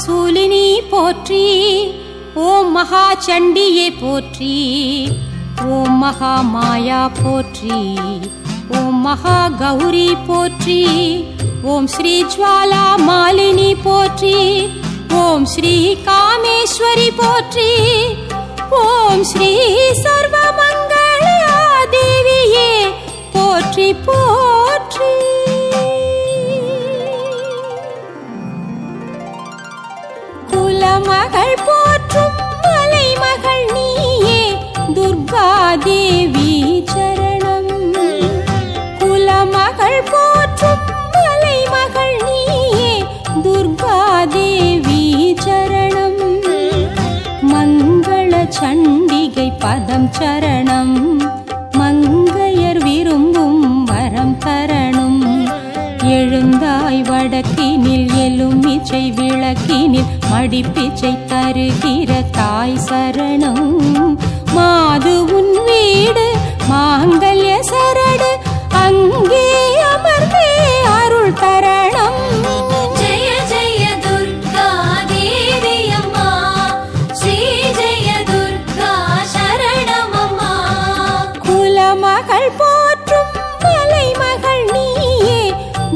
சூலினி போற்றி ஓம் மகா சண்டியே போற்றி ஓம் மகா மாயா போற்றி ஓம் மகா கௌரி போற்றி ஓம் ஸ்ரீ ஜுவாலா மாலினி போற்றி ஓம் ஸ்ரீ காமேஸ்வரி போற்றி ஓம் ஸ்ரீ சர்வ சண்டிகை பதம் சரணம். மங்கையர் விரும்பும் வரம் தரணும். எழுந்தாய் வடக்கினில் எலுமிச்சை விளக்கினில் மடிப்பிச்சை தருகிற தாய் சரணம். மாது உன் வீடு மாங்கல்ய சரடு அங்கே அமர்ந்தே அருள் தரணம். ஜெய ஜெய துர்கா தேவி அம்மா ஸ்ரீ ஜெய துர்கா சரணமம்மா குலமகள் போற்றும் மலைமகள் நீயே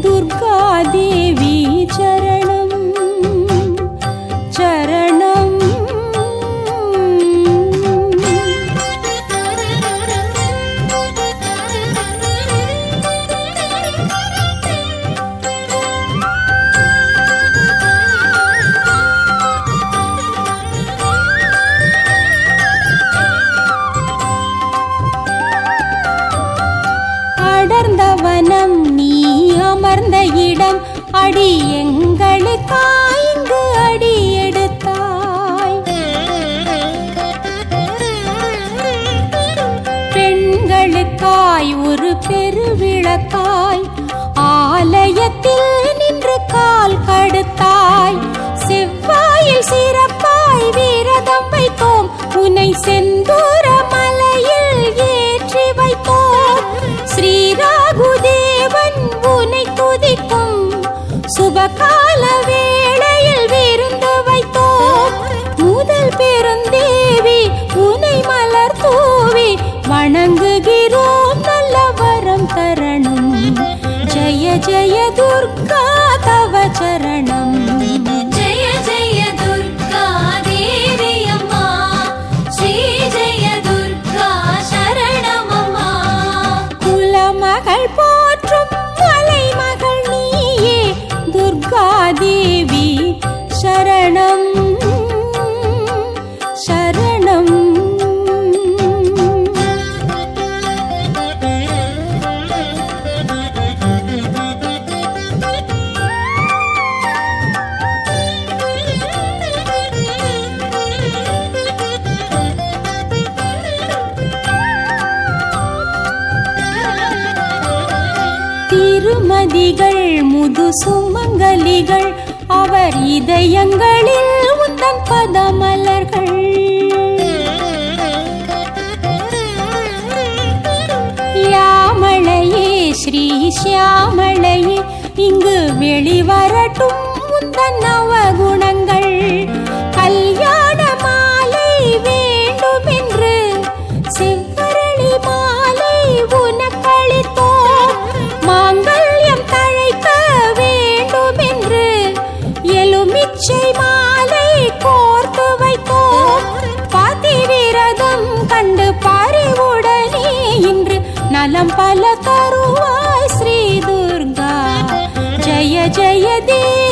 துர்கா தேவி வனம் நீ அமர்ந்த இடம். அடி எங்களுக்காய் இங்கு அடி எடுத்தாய். பெண்களுக்காய் ஒரு பெருவிளக்காய் ஆலயத்தில் நின்று கால் கடுத்தாய். செவ்வாயில் சிறப்பாய் வீரதம் வைத்தோம். உனை செந்தூரம் சுபகால வேளையில் விருந்து வைத்தோம். முதல் பெருந்தேவி உனை மலர் தூவி வணங்குகிறோம். நல்ல வரம் தரணும். ஜெய ஜெய துர்கா. திருமதிகள் முது சுமங்கலிகள் அவர் இதயங்களில் உந்தன் பதமலர்கள். யாமளையே ஸ்ரீ சியாமளையே இங்கு வெளிவரட்டும் पलं पालकरु वा श्री दुर्गा जय जय देव।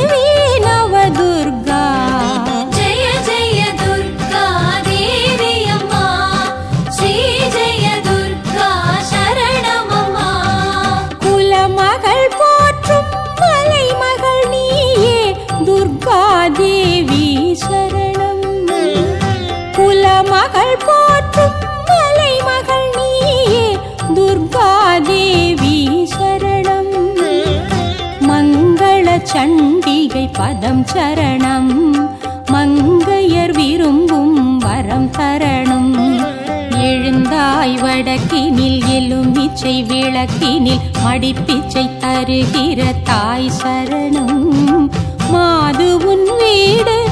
சண்டிகை பதம் சரணம் மங்கையர் விரும்பும் வரம் தரணும். எழுந்தாய் வடக்கினில் எலுமிச்சை விளக்கினில் மடிப்பிச்சை தருகிற தாய் சரணம். மாது உன் வீடு